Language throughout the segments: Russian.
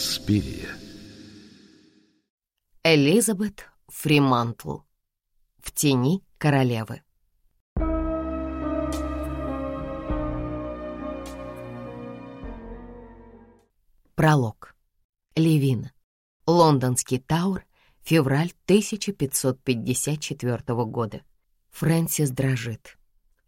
Инспирия. Элизабет Фримантл. В тени королевы. Пролог. Левина. Лондонский Тауэр. Февраль 1554 года. Фрэнсис дрожит.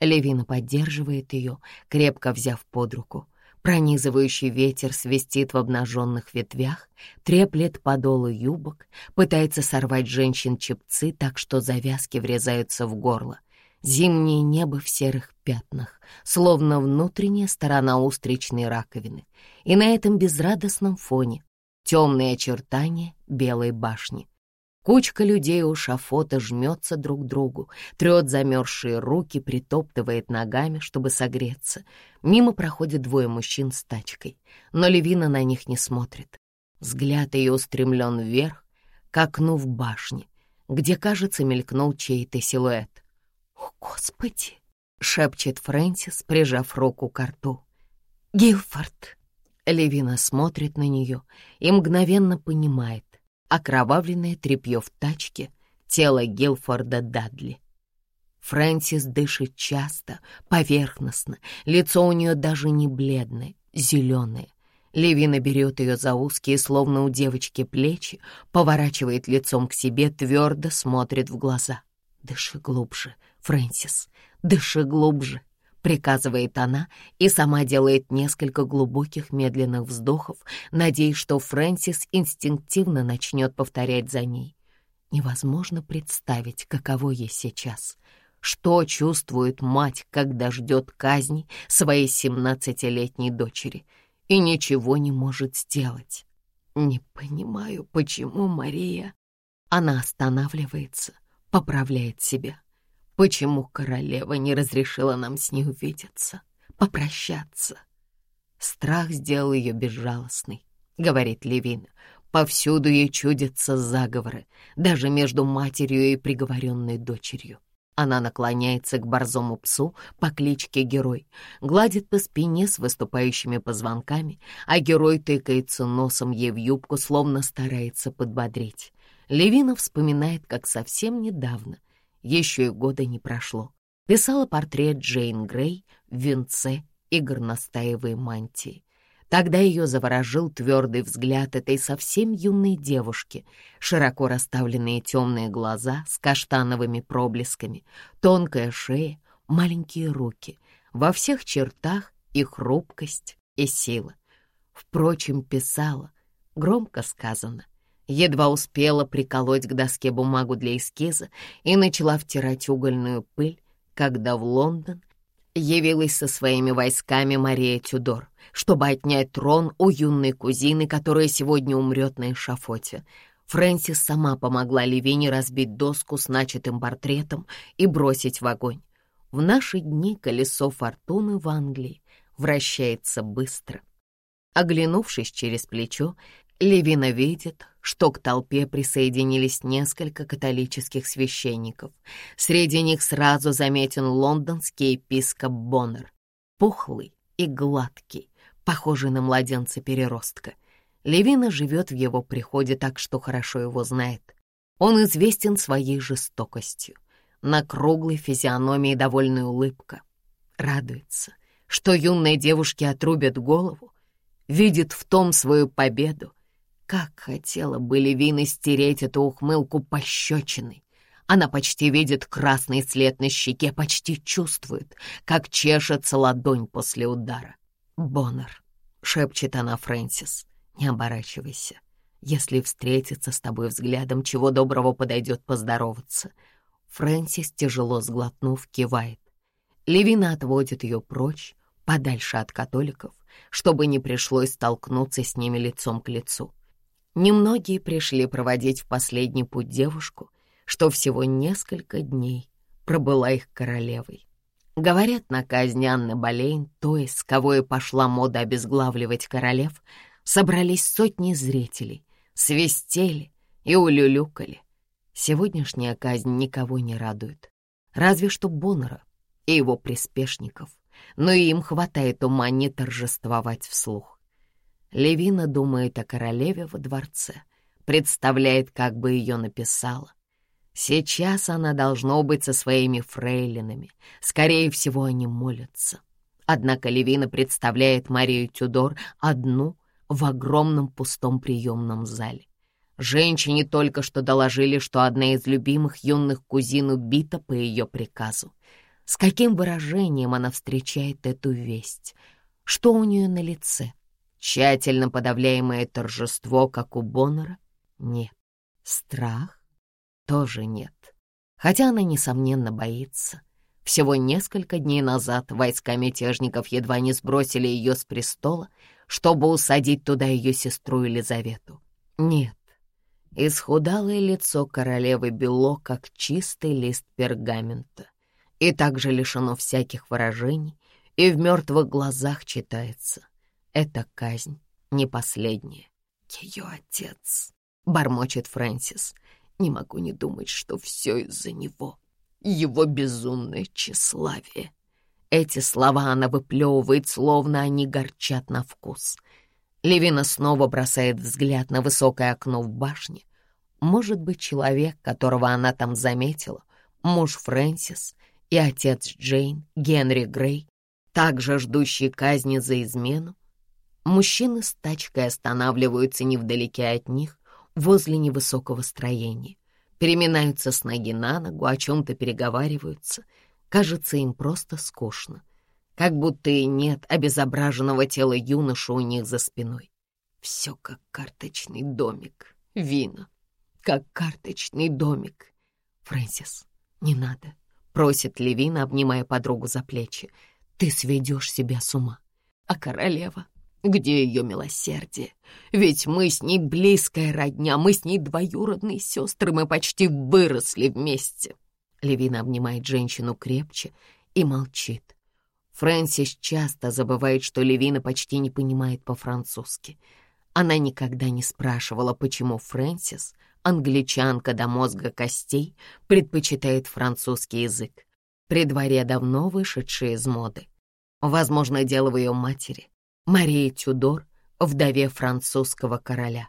Левина поддерживает ее, крепко взяв под руку. Пронизывающий ветер свистит в обнаженных ветвях, треплет подолы юбок, пытается сорвать женщин чепцы так, что завязки врезаются в горло. Зимнее небо в серых пятнах, словно внутренняя сторона устричной раковины. И на этом безрадостном фоне темные очертания белой башни. Кучка людей у шафота жмется друг к другу, трет замерзшие руки, притоптывает ногами, чтобы согреться. Мимо проходят двое мужчин с тачкой, но Левина на них не смотрит. Взгляд ее устремлен вверх, к окну в башне, где, кажется, мелькнул чей-то силуэт. «О, Господи!» — шепчет Фрэнсис, прижав руку к рту. «Гилфорд!» Левина смотрит на нее и мгновенно понимает, окровавленное тряпье в тачке, тело Гилфорда Дадли. Фрэнсис дышит часто, поверхностно, лицо у нее даже не бледное, зеленое. Левина берет ее за узкие, словно у девочки, плечи, поворачивает лицом к себе, твердо смотрит в глаза. «Дыши глубже, Фрэнсис, дыши глубже», приказывает она и сама делает несколько глубоких медленных вздохов, надеясь, что Фрэнсис инстинктивно начнет повторять за ней. Невозможно представить, каково ей сейчас. Что чувствует мать, когда ждет казни своей семнадцатилетней дочери и ничего не может сделать? Не понимаю, почему Мария... Она останавливается, поправляет себя. Почему королева не разрешила нам с ней увидеться, попрощаться? Страх сделал ее безжалостной, говорит Левин. Повсюду ей чудятся заговоры, даже между матерью и приговоренной дочерью. Она наклоняется к борзому псу по кличке Герой, гладит по спине с выступающими позвонками, а Герой тыкается носом ей в юбку, словно старается подбодрить. Левина вспоминает, как совсем недавно — еще и года не прошло. Писала портрет Джейн Грей в венце и горностаевой мантии. Тогда ее заворожил твердый взгляд этой совсем юной девушки, широко расставленные темные глаза с каштановыми проблесками, тонкая шея, маленькие руки, во всех чертах и хрупкость, и сила. Впрочем, писала, громко сказано, едва успела приколоть к доске бумагу для эскиза и начала втирать угольную пыль, когда в Лондон явилась со своими войсками Мария Тюдор, чтобы отнять трон у юной кузины, которая сегодня умрет на эшафоте. Фрэнсис сама помогла Левине разбить доску с начатым портретом и бросить в огонь. В наши дни колесо фортуны в Англии вращается быстро. Оглянувшись через плечо, Левина видит, что к толпе присоединились несколько католических священников. Среди них сразу заметен лондонский епископ Боннер, пухлый и гладкий, похожий на младенца-переростка. Левина живет в его приходе так, что хорошо его знает. Он известен своей жестокостью. На круглой физиономии довольная улыбка. Радуется, что юной девушке отрубят голову, видит в том свою победу, как хотела бы Левина стереть эту ухмылку пощечиной. Она почти видит красный след на щеке, почти чувствует, как чешется ладонь после удара. «Боннер», — шепчет она Фрэнсис, — «не оборачивайся. Если встретиться с тобой взглядом, чего доброго подойдет поздороваться». Фрэнсис, тяжело сглотнув, кивает. Левина отводит ее прочь, подальше от католиков, чтобы не пришлось столкнуться с ними лицом к лицу. Немногие пришли проводить в последний путь девушку, что всего несколько дней пробыла их королевой. Говорят, на казни Анны Болейн, той, с кого и пошла мода обезглавливать королев, собрались сотни зрителей, свистели и улюлюкали. Сегодняшняя казнь никого не радует, разве что Боннера и его приспешников, но и им хватает ума не торжествовать вслух. Левина думает о королеве во дворце, представляет, как бы ее написала. Сейчас она должно быть со своими фрейлинами. Скорее всего, они молятся. Однако Левина представляет Марию Тюдор одну в огромном пустом приемном зале. Женщине только что доложили, что одна из любимых юных кузин убита по ее приказу. С каким выражением она встречает эту весть? Что у нее на лице? Тщательно подавляемое торжество, как у Боннера? Нет. Страх? Тоже нет. Хотя она, несомненно, боится. Всего несколько дней назад войска мятежников едва не сбросили ее с престола, чтобы усадить туда ее сестру Елизавету. Нет, исхудалое лицо королевы бело, как чистый лист пергамента, и также лишено всяких выражений, и в мертвых глазах читается. Это казнь не последняя. Ее отец, — бормочет Фрэнсис. Не могу не думать, что все из-за него его безумное тщеславие. Эти слова она выплевывает, словно они горчат на вкус. Левина снова бросает взгляд на высокое окно в башне. Может быть, человек, которого она там заметила, муж Фрэнсис и отец Джейн, Генри Грей, также ждущий казни за измену? Мужчины с тачкой останавливаются невдалеке от них, возле невысокого строения переминаются с ноги на ногу, о чем-то переговариваются. Кажется, им просто скучно. Как будто и нет обезображенного тела юноши у них за спиной. Все как карточный домик. Вина. Как карточный домик. Фрэнсис, не надо. Просит Левина, обнимая подругу за плечи. Ты сведешь себя с ума. А королева? Где ее милосердие? Ведь мы с ней близкая родня, мы с ней двоюродные сестры, мы почти выросли вместе. Левина обнимает женщину крепче и молчит. Фрэнсис часто забывает, что Левина почти не понимает по-французски. Она никогда не спрашивала, почему Фрэнсис, англичанка до мозга костей, предпочитает французский язык, при дворе давно вышедший из моды. Возможно, дело в ее матери. Мария Тюдор, вдове французского короля.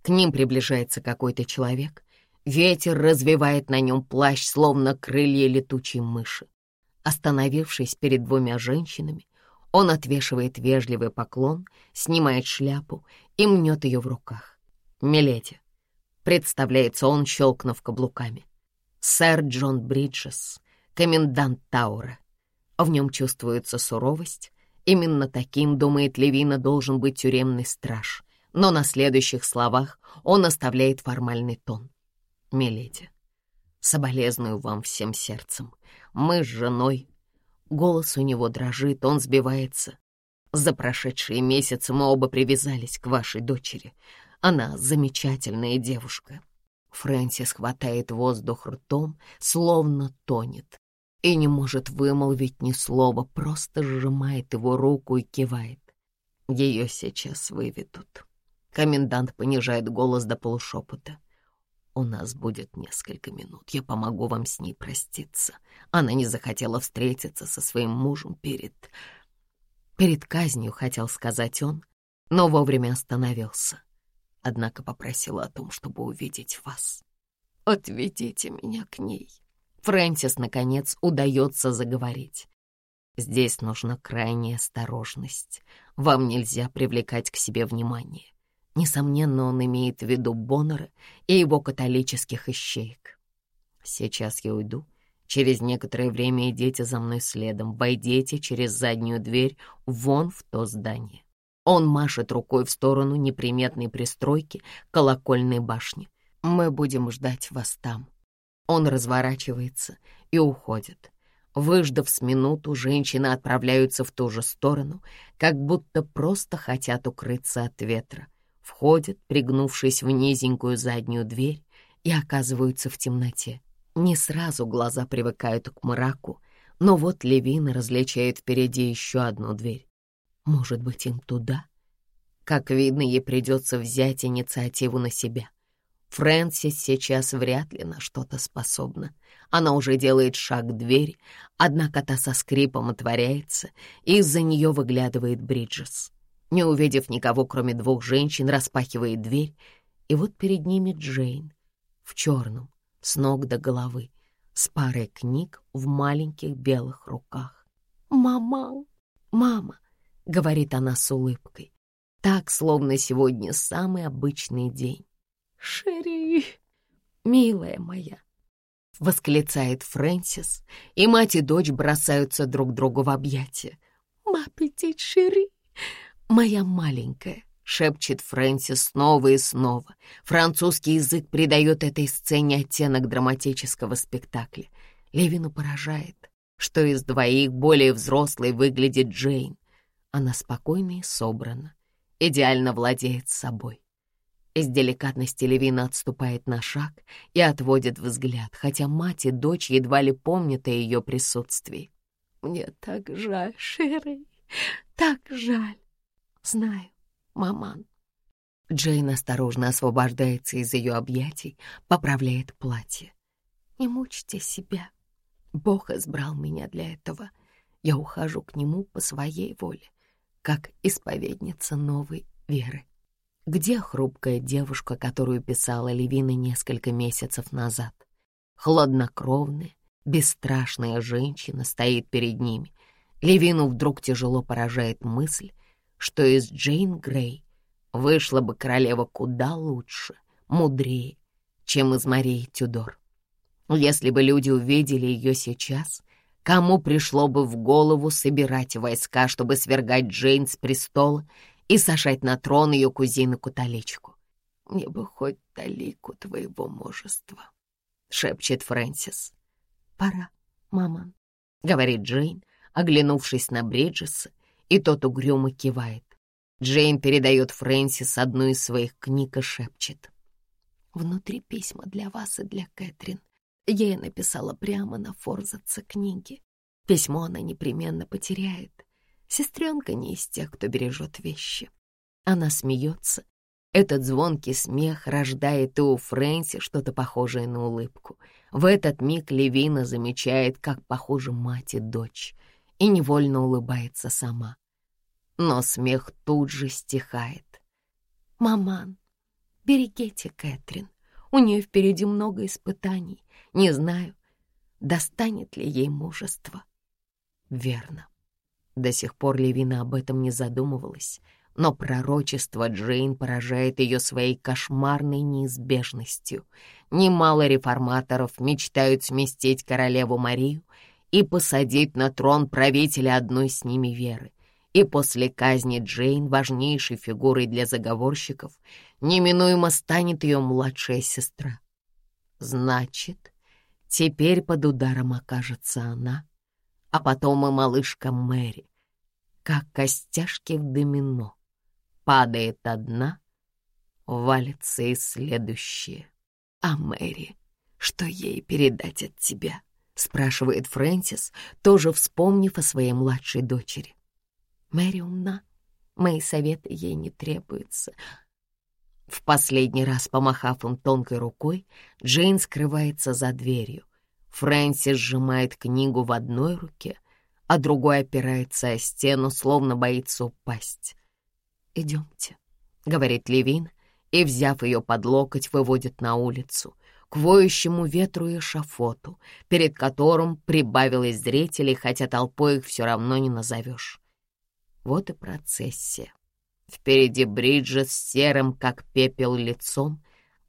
К ним приближается какой-то человек. Ветер развивает на нем плащ, словно крылья летучей мыши. Остановившись перед двумя женщинами, он отвешивает вежливый поклон, снимает шляпу и мнет ее в руках. «Миледи», — представляется он, щелкнув каблуками. «Сэр Джон Бриджес, комендант Таура». В нем чувствуется суровость, Именно таким, думает Левина, должен быть тюремный страж. Но на следующих словах он оставляет формальный тон. «Миледи, соболезную вам всем сердцем. Мы с женой...» Голос у него дрожит, он сбивается. «За прошедшие месяцы мы оба привязались к вашей дочери. Она замечательная девушка». Фрэнсис хватает воздух ртом, словно тонет и не может вымолвить ни слова, просто сжимает его руку и кивает. Ее сейчас выведут. Комендант понижает голос до полушепота. «У нас будет несколько минут. Я помогу вам с ней проститься. Она не захотела встретиться со своим мужем перед... Перед казнью, хотел сказать он, но вовремя остановился. Однако попросила о том, чтобы увидеть вас. Отведите меня к ней». Фрэнсис, наконец, удается заговорить. Здесь нужна крайняя осторожность. Вам нельзя привлекать к себе внимание. Несомненно, он имеет в виду Боннера и его католических ищеек. Сейчас я уйду. Через некоторое время идите за мной следом. Войдите через заднюю дверь вон в то здание. Он машет рукой в сторону неприметной пристройки колокольной башни. Мы будем ждать вас там. Он разворачивается и уходит. Выждав с минуту, женщины отправляются в ту же сторону, как будто просто хотят укрыться от ветра. Входят, пригнувшись в низенькую заднюю дверь, и оказываются в темноте. Не сразу глаза привыкают к мраку, но вот Левина различает впереди еще одну дверь. Может быть, им туда? Как видно, ей придется взять инициативу на себя. Фрэнсис сейчас вряд ли на что-то способна. Она уже делает шаг к двери, однако та со скрипом отворяется, и из-за нее выглядывает Бриджес. Не увидев никого, кроме двух женщин, распахивает дверь, и вот перед ними Джейн в черном, с ног до головы, с парой книг в маленьких белых руках. «Мама, мама!» — говорит она с улыбкой. Так, словно сегодня самый обычный день. «Шерри, милая моя!» — восклицает Фрэнсис, и мать и дочь бросаются друг другу в объятия. «Маппетит Шерри, моя маленькая!» — шепчет Фрэнсис снова и снова. Французский язык придает этой сцене оттенок драматического спектакля. Левину поражает, что из двоих более взрослой выглядит Джейн. Она спокойна и собрана, идеально владеет собой. Из деликатности Левина отступает на шаг и отводит взгляд, хотя мать и дочь едва ли помнят о ее присутствии. «Мне так жаль, Шерри, так жаль!» «Знаю, маман». Джейн осторожно освобождается из ее объятий, поправляет платье. «Не мучьте себя. Бог избрал меня для этого. Я ухожу к Нему по своей воле, как исповедница новой веры. Где хрупкая девушка, которую писала Левина несколько месяцев назад? Хладнокровная, бесстрашная женщина стоит перед ними. Левину вдруг тяжело поражает мысль, что из Джейн Грей вышла бы королева куда лучше, мудрее, чем из Марии Тюдор. Если бы люди увидели ее сейчас, кому пришло бы в голову собирать войска, чтобы свергать Джейн с престола и сажать на трон ее кузину Куталичку. «Мне бы хоть талику твоего мужества», — шепчет Фрэнсис. «Пора, мама», — говорит Джейн, оглянувшись на Бриджеса, и тот угрюмо кивает. Джейн передает Фрэнсис одну из своих книг и шепчет. «Внутри письма для вас и для Кэтрин. Я ей написала прямо на форзаце книги. Письмо она непременно потеряет, Сестренка не из тех, кто бережет вещи. Она смеется. Этот звонкий смех рождает и у Фрэнси что-то похожее на улыбку. В этот миг Левина замечает, как похожи мать и дочь, и невольно улыбается сама. Но смех тут же стихает. «Маман, берегите Кэтрин. У нее впереди много испытаний. Не знаю, достанет ли ей мужество». Верно. До сих пор Левина об этом не задумывалась, но пророчество Джейн поражает ее своей кошмарной неизбежностью. Немало реформаторов мечтают сместить королеву Марию и посадить на трон правителя одной с ними веры. И после казни Джейн, важнейшей фигурой для заговорщиков, неминуемо станет ее младшая сестра. Значит, теперь под ударом окажется она, а потом и малышка Мэри, как костяшки в домино. Падает одна, валится и следующая. А Мэри, что ей передать от тебя? спрашивает Фрэнсис, тоже вспомнив о своей младшей дочери. Мэри умна, мои советы ей не требуются. В последний раз, помахав им тонкой рукой, Джейн скрывается за дверью. Фрэнсис сжимает книгу в одной руке, а другой опирается о стену, словно боится упасть. «Идемте», — говорит Левин, и, взяв ее под локоть, выводит на улицу, к воющему ветру и шафоту, перед которым прибавилось зрителей, хотя толпой их все равно не назовешь. Вот и процессия. Впереди Бриджит с серым, как пепел, лицом,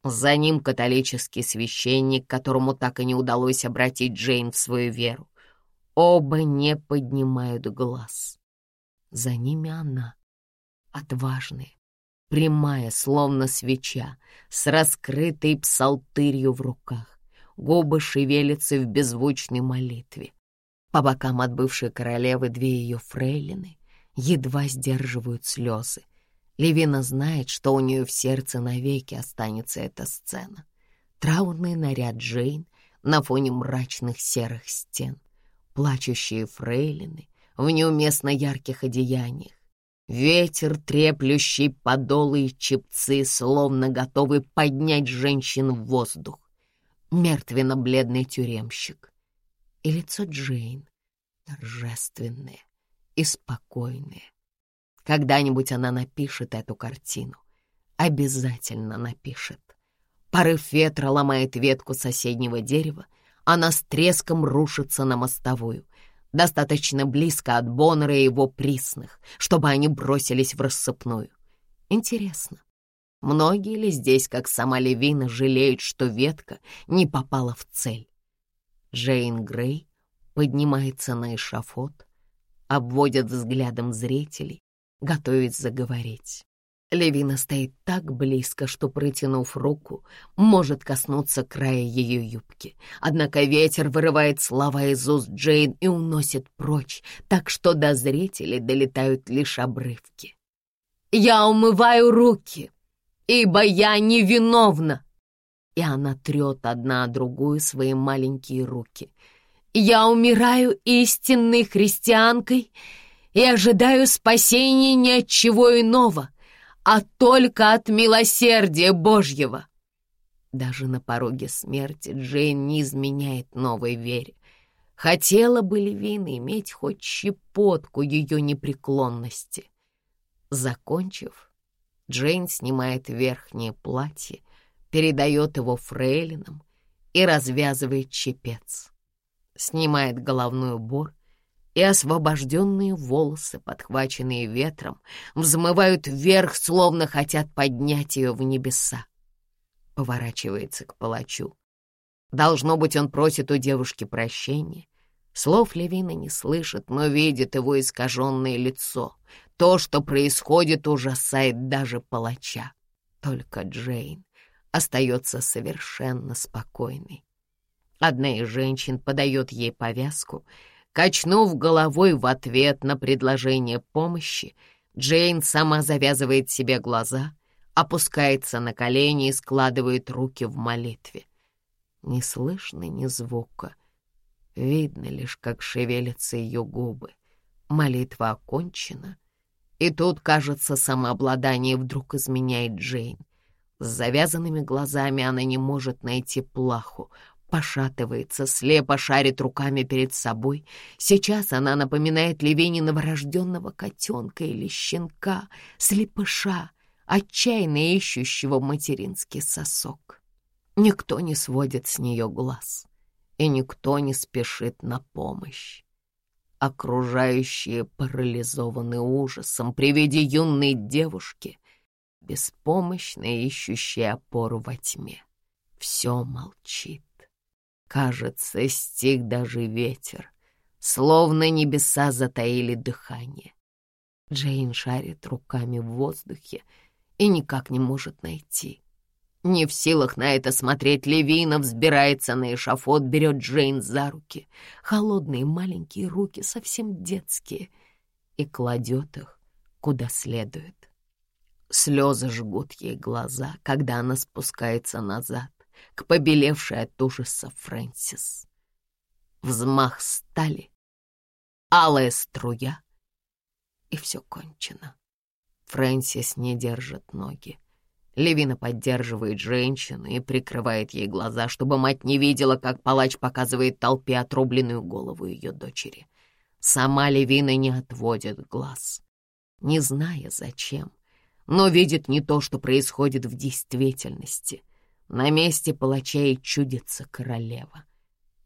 за ним католический священник, которому так и не удалось обратить Джейн в свою веру. Оба не поднимают глаз. За ними она, отважная, прямая, словно свеча, с раскрытой псалтырью в руках. Губы шевелятся в беззвучной молитве. По бокам от бывшей королевы две ее фрейлины едва сдерживают слезы. Левина знает, что у нее в сердце навеки останется эта сцена. Траурный наряд Джейн на фоне мрачных серых стен плачущие фрейлины в неуместно ярких одеяниях, ветер, треплющий подолы и чепцы, словно готовый поднять женщин в воздух, мертвенно-бледный тюремщик и лицо Джейн, торжественное и спокойное, Когда-нибудь она напишет эту картину. Обязательно напишет. Порыв ветра ломает ветку соседнего дерева, она с треском рушится на мостовую. Достаточно близко от Боннера и его присных, чтобы они бросились в рассыпную. Интересно, многие ли здесь, как сама Левина, жалеют, что ветка не попала в цель? Джейн Грей поднимается на эшафот, обводит взглядом зрителей, готовится заговорить. Левина стоит так близко, что, протянув руку, может коснуться края ее юбки. Однако ветер вырывает слова из уст Джейн и уносит прочь, так что до зрителей долетают лишь обрывки. «Я умываю руки, ибо я невиновна!» И она трет одна другую свои маленькие руки. «Я умираю истинной христианкой и ожидаю спасения ни от чего иного» а только от милосердия Божьего. Даже на пороге смерти Джейн не изменяет новой вере. Хотела бы Левина иметь хоть щепотку ее непреклонности. Закончив, Джейн снимает верхнее платье, передает его фрейлинам и развязывает чепец. Снимает головной убор и освобожденные волосы, подхваченные ветром, взмывают вверх, словно хотят поднять ее в небеса. Поворачивается к палачу. Должно быть, он просит у девушки прощения. Слов Левина не слышит, но видит его искаженное лицо. То, что происходит, ужасает даже палача. Только Джейн остается совершенно спокойной. Одна из женщин подает ей повязку — Качнув головой в ответ на предложение помощи, Джейн сама завязывает себе глаза, опускается на колени и складывает руки в молитве. Не слышно ни звука. Видно лишь, как шевелятся ее губы. Молитва окончена. И тут, кажется, самообладание вдруг изменяет Джейн. С завязанными глазами она не может найти плаху, пошатывается, слепо шарит руками перед собой. Сейчас она напоминает Левине новорожденного котенка или щенка, слепыша, отчаянно ищущего материнский сосок. Никто не сводит с нее глаз, и никто не спешит на помощь. Окружающие парализованы ужасом при виде юной девушки, беспомощно ищущей опору во тьме. Все молчит. Кажется, стих даже ветер, словно небеса затаили дыхание. Джейн шарит руками в воздухе и никак не может найти. Не в силах на это смотреть, Левина взбирается на эшафот, берет Джейн за руки, холодные маленькие руки, совсем детские, и кладет их куда следует. Слезы жгут ей глаза, когда она спускается назад к побелевшей от ужаса Фрэнсис. Взмах стали, алая струя, и все кончено. Фрэнсис не держит ноги. Левина поддерживает женщину и прикрывает ей глаза, чтобы мать не видела, как палач показывает толпе отрубленную голову ее дочери. Сама Левина не отводит глаз, не зная зачем, но видит не то, что происходит в действительности. На месте палача и чудится королева.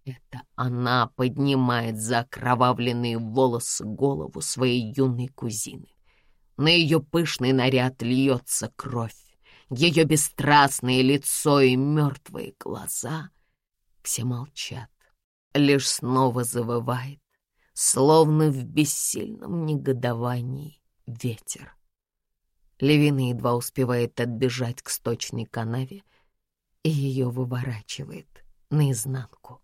Это она поднимает за окровавленные волосы голову своей юной кузины. На ее пышный наряд льется кровь, ее бесстрастное лицо и мертвые глаза. Все молчат, лишь снова завывает, словно в бессильном негодовании ветер. Левина едва успевает отбежать к сточной канаве, и ее выворачивает наизнанку.